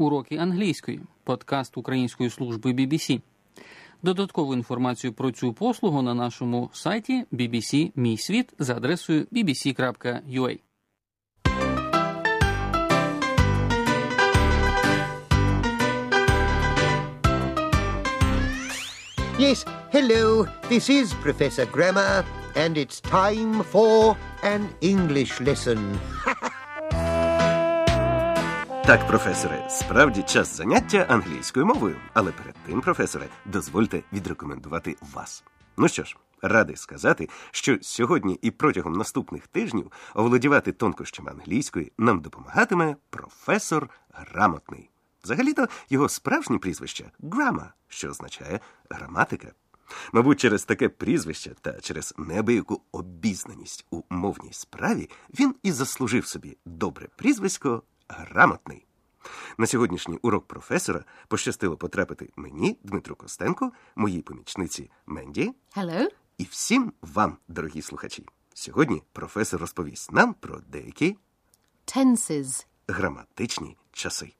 Уроки англійської. Подкаст Української служби BBC. Додаткову інформацію про цю послугу на нашому сайті BBC Мій світ за адресою bbc.ua. Yes, hello, this is Professor Grammar, and it's time for an English lesson. Так, професоре, справді час заняття англійською мовою. Але перед тим, професоре, дозвольте відрекомендувати вас. Ну що ж, радий сказати, що сьогодні і протягом наступних тижнів оволодівати тонкощами англійської нам допомагатиме професор грамотний. Взагалі-то його справжнє прізвище грама, що означає граматика. Мабуть, через таке прізвище та через неабияку обізнаність у мовній справі він і заслужив собі добре прізвисько грамотний. На сьогоднішній урок професора пощастило потрапити мені, Дмитру Костенко, моїй помічниці Менді Hello. і всім вам, дорогі слухачі. Сьогодні професор розповість нам про деякі Tenses. граматичні часи.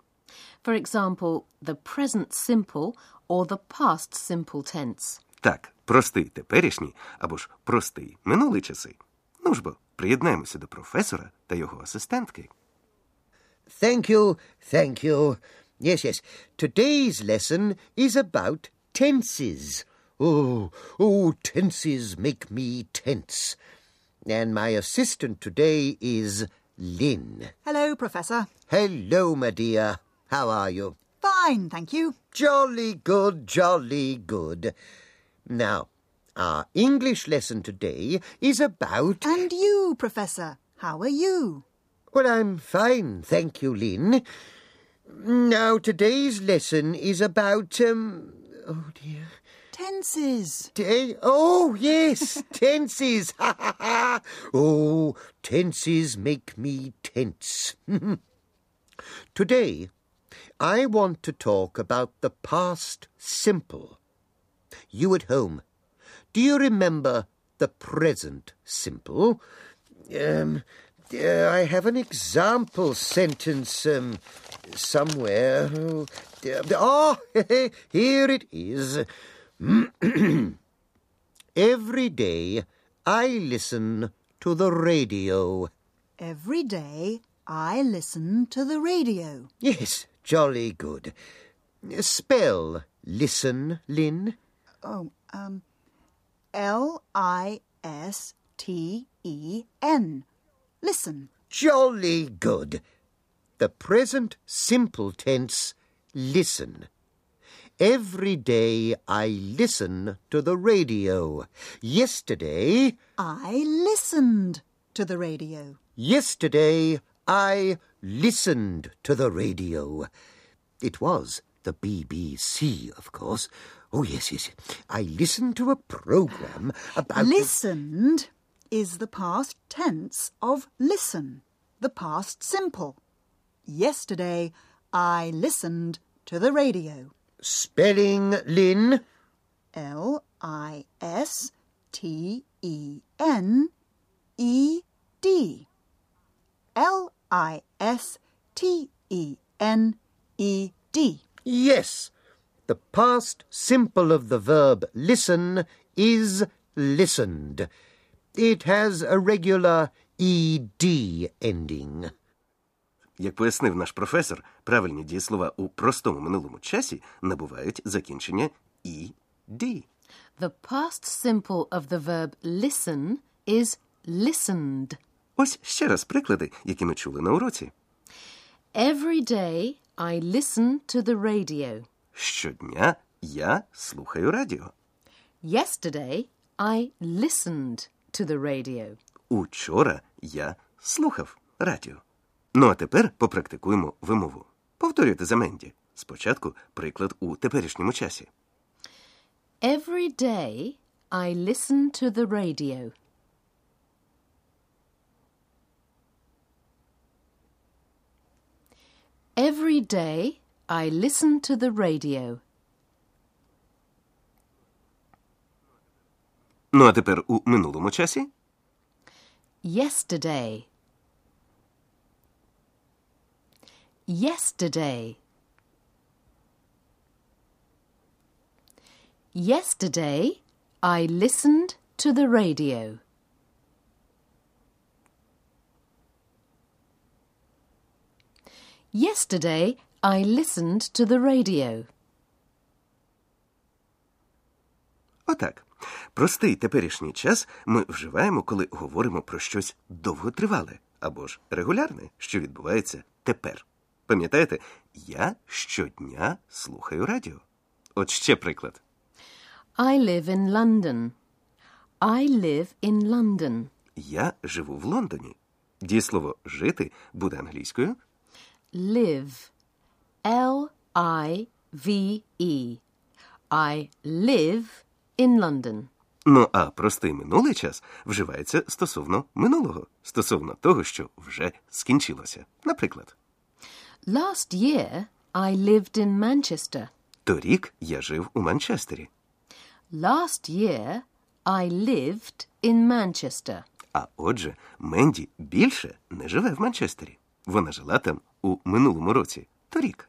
For example, the present simple or the past simple tense. Так, простий теперішній або ж простий минулий часи. Ну ж бо, приєднаємося до професора та його асистентки. Thank you, thank you. Yes, yes. Today's lesson is about tenses. Oh, oh, tenses make me tense. And my assistant today is Lynn. Hello, Professor. Hello, my dear. How are you? Fine, thank you. Jolly good, jolly good. Now, our English lesson today is about. And you, Professor. How are you? Well, I'm fine, thank you, Lynn. Now, today's lesson is about, um. Oh, dear. Tenses. Te- oh, yes, tenses. Ha ha ha. Oh, tenses make me tense. Today, I want to talk about the past simple. You at home, do you remember the present simple? Um, uh, I have an example sentence um, somewhere. Oh. Ah, here it is. Every day I listen to the radio. Every day I listen to the radio. Yes, jolly good. Spell listen, Lynn. Oh, um, L I S T E N. Listen. Jolly good. The present simple tense listen. Every day I listen to the radio. Yesterday, I listened to the radio. yesterday I listened to the radio. It was the BBC, of course. Oh, yes, yes. I listened to a program about. Listened is the past tense of listen, the past simple. Yesterday I listened to the radio. Spelling, Lynn. L I S T E N E D. L I S T E N E D. Yes. The past simple of the verb listen is listened. It has a regular ed ending. Як пояснив наш професор, правильні дієслова у простому минулому часі набувають закінчення «ed». The past simple of the verb listen is listened. Ось ще раз приклади, які ми чули на уроці. Every day I listen to the radio. Щодня я слухаю радіо. Yesterday I listened to the radio. Учора я слухав радіо. Ну а тепер попрактикуємо вимову. Повторюйте за Менді. Спочатку приклад у теперішньому часі. Every day I listen to the radio. Every day I listen to the radio. Ну, а тепер у минулому часі. Yesterday. Yesterday. Yesterday I listened to the radio. Yesterday I listened to the radio. Простий теперішній час ми вживаємо, коли говоримо про щось довготривале або ж регулярне, що відбувається тепер. Пам'ятаєте, я щодня слухаю радіо. От ще приклад. I live in London. I live in London. Я живу в Лондоні. Дієслово жити буде англійською. Live. L I V E. I live in London. Ну а простий минулий час вживається стосовно минулого, стосовно того, що вже скінчилося. Наприклад, Last year, I lived in Manchester. торік я жив у Манчестері, Last year, I lived in Manchester. а отже, Менді більше не живе в Манчестері. Вона жила там у минулому році, торік.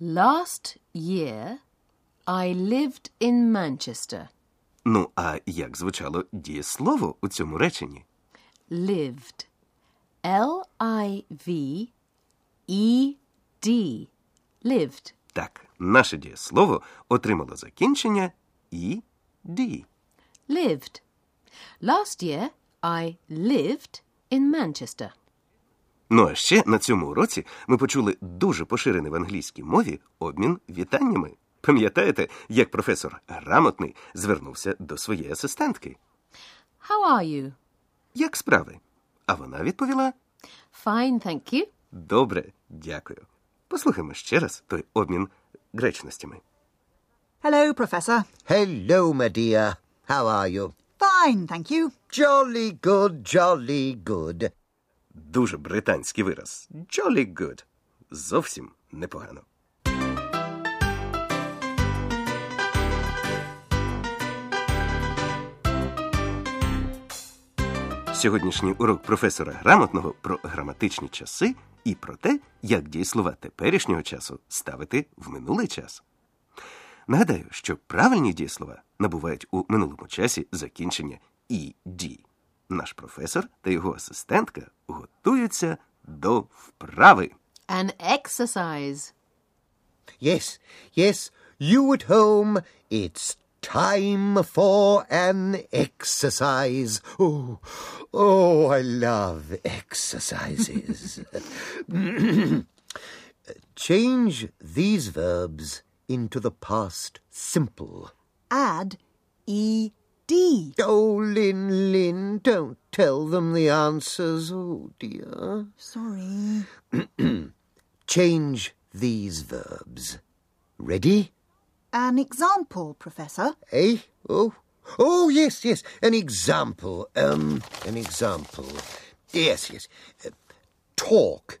Last year, I lived in Manchester. Ну а як звучало дієслово у цьому реченні? Lived. L I V E D. Lived. Так, наше дієслово отримало закінчення ді. Lived. Last year, I lived in Manchester. Ну а ще на цьому уроці ми почули дуже поширений в англійській мові обмін вітаннями. Пам'ятаєте, як професор грамотний звернувся до своєї асистентки? How are you? Як справи? А вона відповіла: Fine, thank you. Добре, дякую. Послухаймо ще раз той обмін гречностями. Hello, Professor. Hello, my dear. How are you? Fine, thank you. Jolly good, jolly good. Дуже британський вираз. Jolly good. Зовсім непогано. Сьогоднішній урок професора грамотного про граматичні часи і про те, як дієслова теперішнього часу ставити в минулий час. Нагадаю, що правильні дієслова набувають у минулому часі закінчення «ed». Наш професор та його асистентка готуються до вправи. An exercise. Yes, yes, you at home, it's time for an exercise. Oh, oh, I love exercises. Change these verbs into the past simple. Add ed. Oh, Lynn, Lynn, don't tell them the answers. Oh, dear. Sorry. Change these verbs. Ready? An example, Professor. Eh? Oh, oh, yes, yes. An example. Um, an example. Yes, yes. Uh, talk.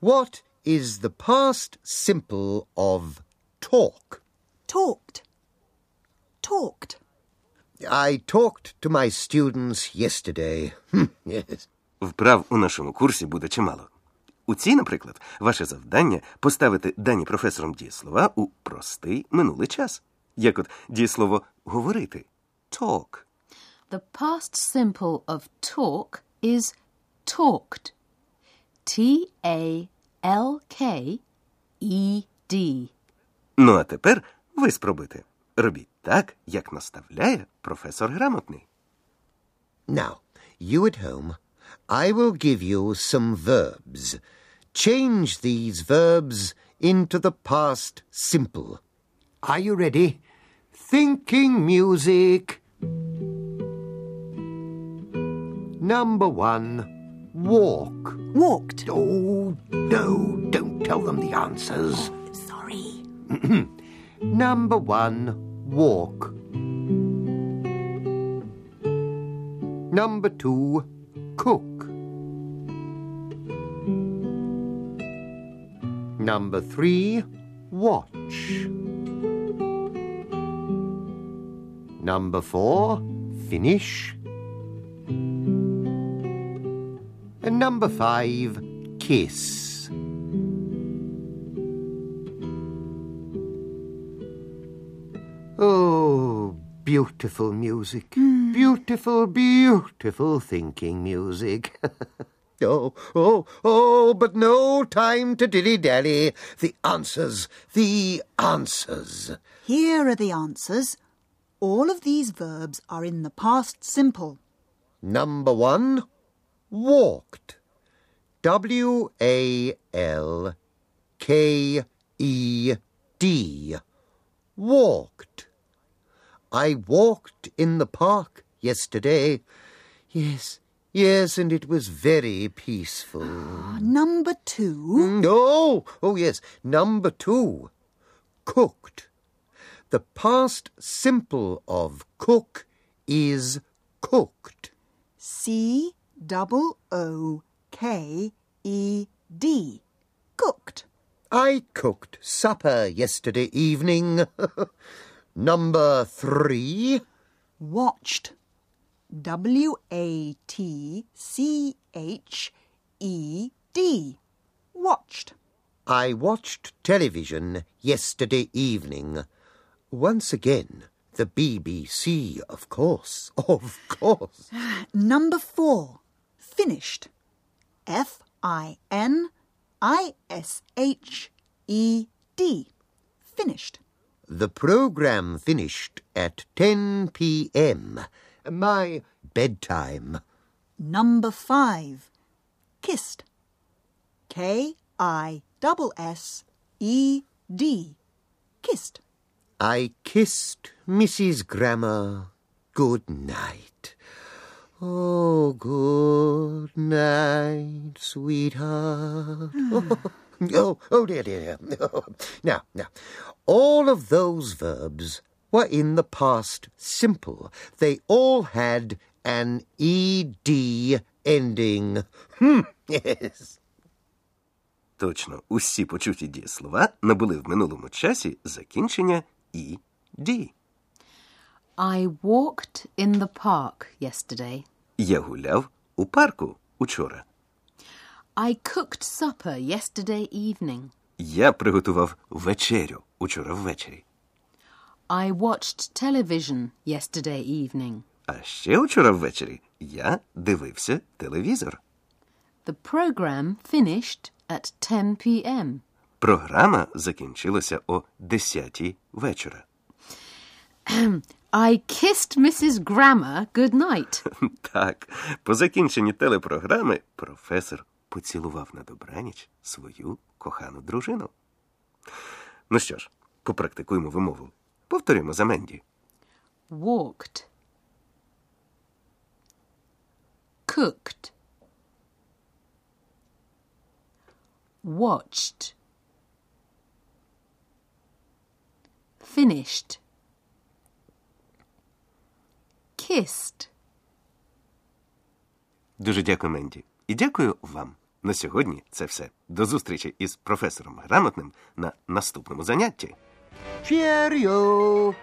What is the past simple of talk? Talked. Talked. I talked to my students yesterday. Hmm, yes. Вправ у нашому курсі буде чимало. У цій, наприклад, ваше завдання поставити дані професором дієслова у простий минулий час. Як от дієслово говорити talk. The past simple of talk is talked. T A L K E D. Ну а тепер ви спробуйте. Робіть так, як наставляє професор грамотний. Now, you at home, I will give you some verbs. Change these verbs into the past simple. Are you ready? Thinking music. Number one, walk. Walked. Oh, no, don't tell them the answers. Sorry. Number one, walk. Number two, cook. Number three, watch. Number four, finish. And number five, kiss. Oh, beautiful music. Hmm. Beautiful, beautiful thinking music. oh, oh, oh, but no time to dilly dally. The answers, the answers. Here are the answers. All of these verbs are in the past simple. Number one, walked. W A L K E D. Walked. I walked in the park yesterday. Yes, yes, and it was very peaceful. Ah, number two, mm, No, oh yes, number two. Cooked. The past simple of cook is cooked. C double O K E D. Cooked. I cooked supper yesterday evening. Number three. Watched. W A T C H E D. Watched. I watched television yesterday evening. Once again, the BBC, of course, of course. Number four. Finished. F I N I S H E D. Finished. The program finished at 10 p.m. My bedtime. Number five. Kissed. K I S S E D. Kissed. I kissed Mrs. Grammar good night. Oh, good night, sweetheart. Hmm. Oh, oh, dear, dear, dear. Now, now, all of those verbs were in the past simple. They all had an ed ending. Hmm, yes. Точно, усі почуті дієслова набули в минулому часі закінчення і ді. I walked in the park yesterday. Я гуляв у парку учора. I cooked supper yesterday evening. Я приготував вечерю учора ввечері. I watched television yesterday evening. А ще учора ввечері я дивився телевізор. The program finished at 10 p.m. Програма закінчилася о 10 вечора. I kissed Mrs. Grammer good night. Так, по закінченні телепрограми професор поцілував на добраніч свою кохану дружину. Ну що ж, попрактикуємо вимову. Повторюємо за Менді. Walked. Cooked. Watched. Finished. Kissed. Дуже дякую, Менді. І дякую вам. На сьогодні це все. До зустрічі із професором грамотним на наступному занятті. Cheerio.